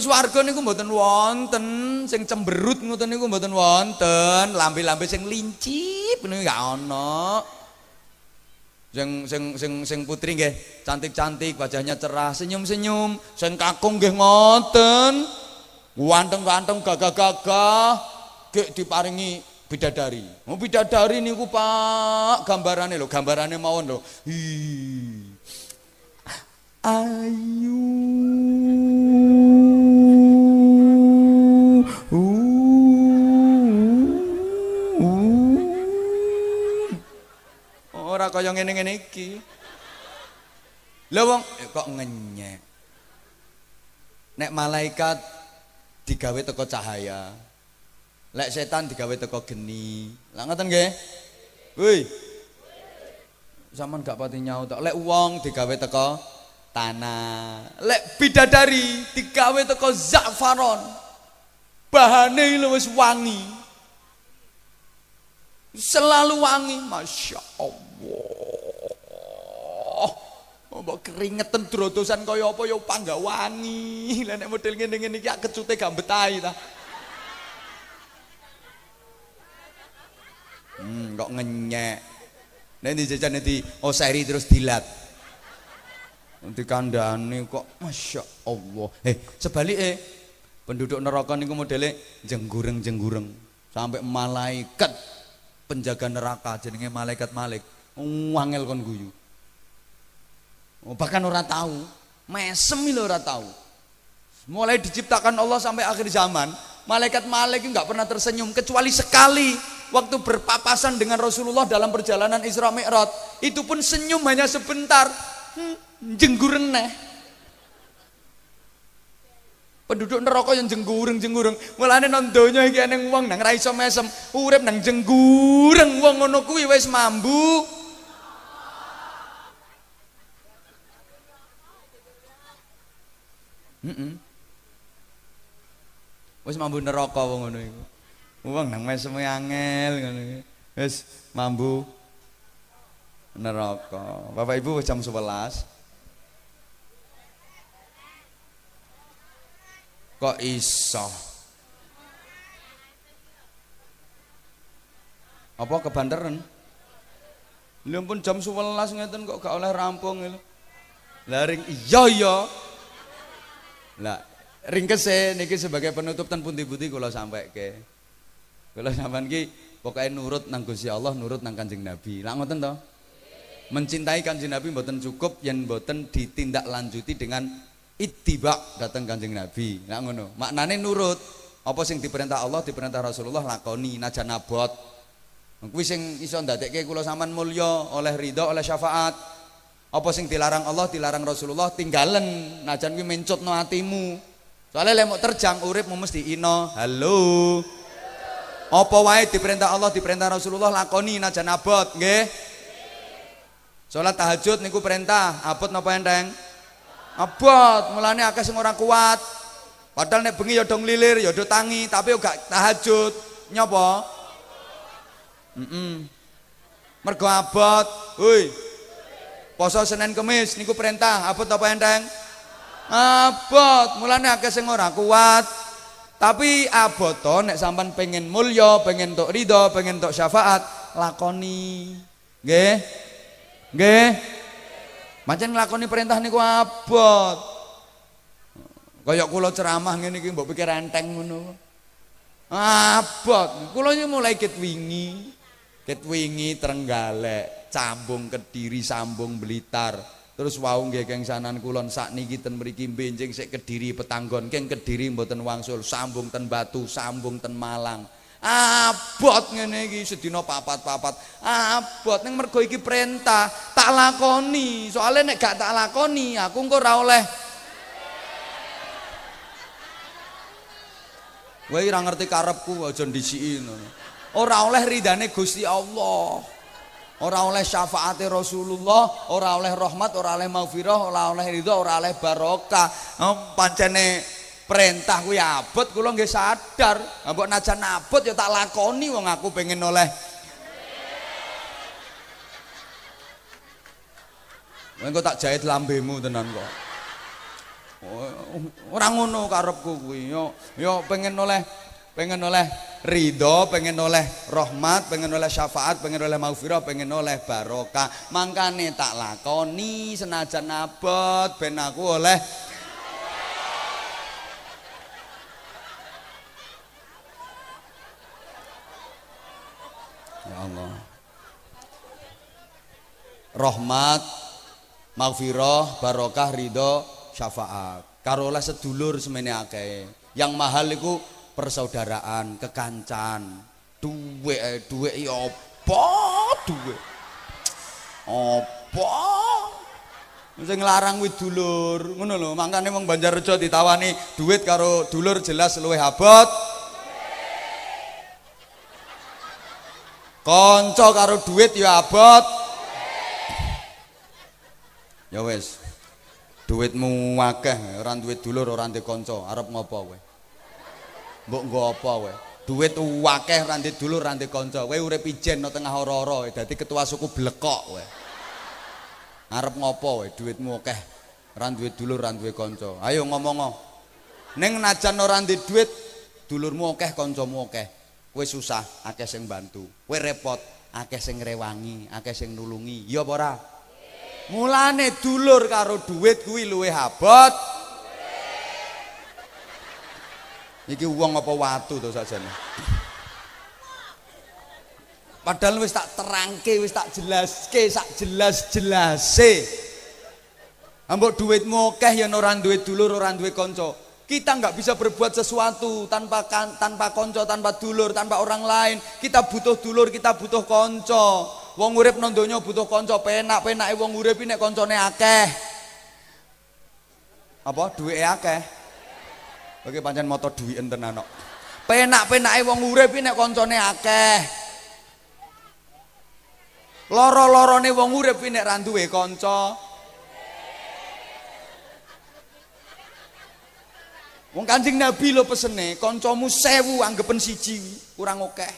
Swarga niku mboten wonten sing cemberut ngoten niku mboten wonten, lambe-lambe sing lincip niku gak ana. Sing sing sing sing putri nggih cantik-cantik, wajahnya cerah, senyum-senyum, sing kakung nggih ngoten. Ganteng-ganteng gagah-gagah, gek diparingi bidadari. Oh bidadari niku Pak, gambarane lho, gambarane mawon lho. Hi. Ayu. Ora kaya ngene-ngene iki. Lha wong eh, kok ngenyek. Nek malaikat digawe teko cahaya. Lek setan digawe teko geni. Lah ngoten nggih? Woi. Zaman gak pati nyaut tok. Lek wong digawe teko tanah. Lek bidadari digawe teko zafaron. Bahane lho wis wangi. Selalu wangi, Masya Allah. Oh, mbok keringetan drodosan kaya apa ya pangga wangi. Lah nek model ngene-ngene iki kecute gak betahi ta. Hmm, kok ngenyek. Nek dijajan di oseri terus dilat. Nanti kandane kok Masya Allah. Eh, sebalik eh. Penduduk neraka niku modele jenggureng-jenggureng. Sampai malaikat penjaga neraka jenenge malaikat Malik. Wangel kon guyu. Oh, bahkan orang tahu, mesem lho ora tahu. Mulai diciptakan Allah sampai akhir zaman, malaikat Malik nggak pernah tersenyum kecuali sekali waktu berpapasan dengan Rasulullah dalam perjalanan Isra Mi'raj. Itu pun senyum hanya sebentar. Hmm, jenggureng neh. Penduduk neraka yang jenggureng-jenggureng. Mulane nang donya iki eneng wong nang ra mesem, urip nang jenggureng wong ngono kuwi wis mambu. Heeh. Wis mambu neraka wong ngono iku. Wong nang mesem angel ngono iki. Wis mambu neraka. Bapak Ibu jam 11. Kok iso? Apa kebanderan? Lha pun jam 11 ngeten kok gak oleh rampung lho. Lah ring iya iya. Lah ringkese niki sebagai penutup ten pundi-pundi kula sampaike. Kula sampean ki pokoke nurut nang Gusti Allah, nurut nang Kanjeng Nabi. Lah ngoten to? Mencintai Kanjeng Nabi mboten cukup yen mboten ditindaklanjuti dengan ittiba datang Kanjeng Nabi. Lah ngono. Maknane nurut. Apa sing diperintah Allah, diperintah Rasulullah lakoni najan abot. Kuwi sing iso ndadekke kula sampean mulya oleh ridho oleh syafaat. Apa sing dilarang Allah, dilarang Rasulullah tinggalen najan kuwi mencutno atimu. Soalnya lemuk terjang urip mesti ino. Halo. Apa wae diperintah Allah, diperintah Rasulullah lakoni najan abot, nggih. Salat tahajud niku perintah, abot napa enteng? Abot, mulane akeh sing ora kuat. Padahal nek bengi ya do nglilir, ya do tangi, tapi gak tahajud. Nyapa? Heeh. Mergo abot. Hoi. Poso Senin Kemis niku perintah, abot apa enteng? Abot, mulane akeh sing ora kuat. Tapi abot to nek sampean pengen mulya, pengen tok ridho, pengen tok syafaat, lakoni. Nggih? Nggih? Pancen nglakoni perintah niku abot. Kaya kula ceramah ngene iki mbok pikir enteng ngono. Abot. Kula iki mulai ket wingi. Ket wingi Trenggalek, Cambung Kediri, Sambung Blitar. Terus wau nggih keng sanan kulon sakniki ten mriki benjing sik Kediri Petanggon, keng Kediri mboten wangsul, sambung ten Batu, sambung ten Malang. Abot ngene iki sedina papat-papat. Abot ning mergo iki perintah, tak lakoni. Soale nek gak tak lakoni, aku engko ora oleh Kowe ora ngerti karepku aja ndisiki ngono. Ora oleh ridane Gusti Allah. Ora oleh syafaate Rasulullah, ora oleh rahmat, ora oleh maghfirah, ora oleh ridho, ora oleh barokah. Oh, pancene perintah kuwi abot kula nggih sadar. Mbok najan abot ya tak lakoni wong aku pengen oleh Engko tak jahit lambemu tenan kok. Ora ngono karepku kuwi. Yo yo pengen oleh pengen oleh ridho, pengen oleh rahmat, pengen oleh syafaat, pengen oleh maghfirah, pengen oleh barokah. Mangkane tak lakoni senajan abot ben aku oleh Ya Allah. Rahmat, maghfirah, barokah, ridho, syafaat. Karo oleh sedulur semene akeh. Yang mahal iku persaudaraan, kekancan, duwe duwe apa duwe? Apa? Sing nglarang wit dulur, ngono lho. Mangkane wong Banjarjo ditawani duit karo dulur jelas luwih abot. Kanca karo duit ya abot. Ya wis. Duitmu akeh, ora duit dulur, ora ndek kanca, arep ngopo kowe? Mbok nggo apa kowe? Duit akeh ora ndek dulur, ora ndek kanca. Kowe urip ijen nang tengah ora-ora, dadi ketua suku blekok kowe. Arep ngopo kowe? Duitmu akeh. Ora duwe dulur, ora duwe kanca. Ayo ngomong. Ning najan ora ndek duit, dulurmu akeh, kancamu akeh. Kowe susah, akeh sing bantu. Kowe repot, akeh sing ngrewangi, akeh sing nulungi. Iya apa ora? Mulane dulur karo duit kuwi luwih abot. Iki wong apa watu to sajane. Padahal wis tak terangke, wis tak jelaske, sak jelas-jelase. Ambok duitmu akeh ya ora duwe dulur, ora duwe kanca. Kita nggak bisa berbuat sesuatu tanpa kan, tanpa konco, tanpa dulur, tanpa orang lain. Kita butuh dulur, kita butuh konco. Wong urip nang donya butuh konco, penak-penake wong urip nek koncone akeh. Apa? Duwike akeh. Oke pancen moto duwiken tenan kok. Penak-penake wong urip nek koncone akeh. Loro-lorone wong urip nek ra duwe kanca. Wong Kanjeng Nabi lo pesene, kancamu sewu anggepen siji kurang akeh.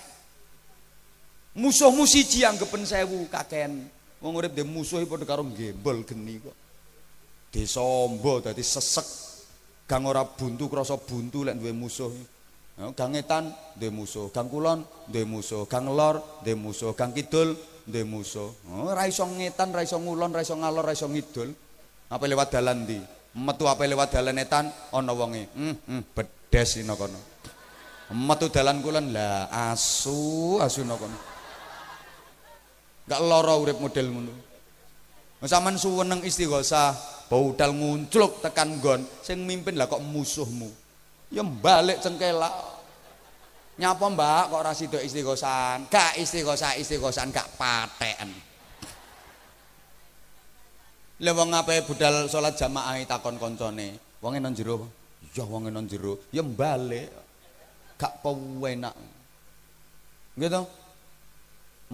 Musuhmu siji anggepen sewu kaken. Wong urip dhe musuh padha karo gembol geni kok. Desa amba dadi sesek. Gang ora buntu krasa buntu lek duwe musuh. Gang etan duwe musuh, gang kulon duwe musuh, gang lor duwe musuh, gang kidul duwe musuh. Ora iso ngetan, ora iso ngulon, ora iso ngalor, ora iso ngidul. Apa lewat dalan ndi? metu ape lewat dalan etan ana wonge hmm, hmm bedes ina kono metu dalan kulon lah asu asu ina kono gak lara urip model ngono sampean suweneng istighosah baudal nguncluk tekan nggon sing mimpin lah kok musuhmu ya balik cengkelak nyapa mbak kok ora sida istighosan gak istighosah istighosan gak paten Lah wong ape budal salat jamaah takon koncone, wonge nang jero. Ya wonge nang jero, ya mbalik. Gak penak. Gitu.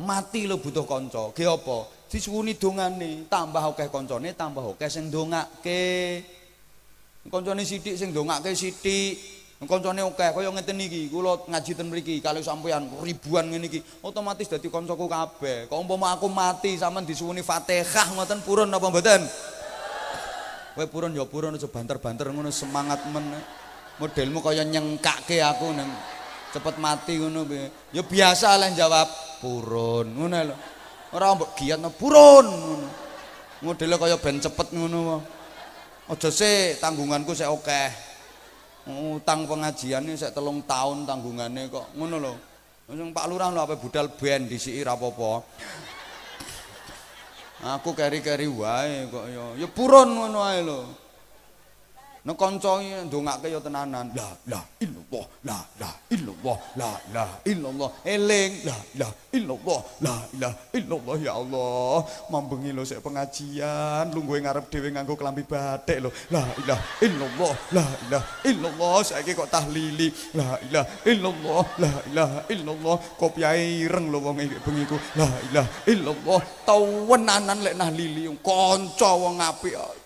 Mati lo butuh kanca. Ge apa? Disuwuni dongane, tambah akeh kancane, tambah akeh sing ndongake. Kancane sithik sing ndongake sithik. Kancane akeh kaya ngeten iki, kula ngaji ten mriki kali sampean ribuan ngene iki, otomatis dadi kancaku kabeh. Kok umpama aku mati sampean disuwuni Fatihah ngoten purun apa mboten? Kowe purun ya purun aja banter-banter ngono semangat men. Modelmu kaya nyengkake aku nang cepet mati ngono Ya biasa lah jawab purun ngono lho. Ora mbok giat purun ngono. Modele kaya ben cepet ngono. Aja sih tanggunganku sik akeh. Okay. utang pengajian ini saya telung tahun tanggungannya kok ngono loh Sing Pak Lurah lho apa budal ben disiki ra apa Aku keri-keri wae kok ya. Ya purun ngono ae lho. Nek kanca ndongake ya tenanan. La la illallah, la la illallah, la la illallah. Eling, la la illallah, la la illallah ya Allah. Mambengi lho sik pengajian, lungguhe ngarep dhewe nganggo klambi batik lho. La ilaha illallah, la ilaha illallah. Saiki kok tahlili. La ilaha illallah, la ilaha illallah. Kopi ireng lho wong bengi ku. La ilaha illallah. Tawenanan lek nahlili kanca wong apik.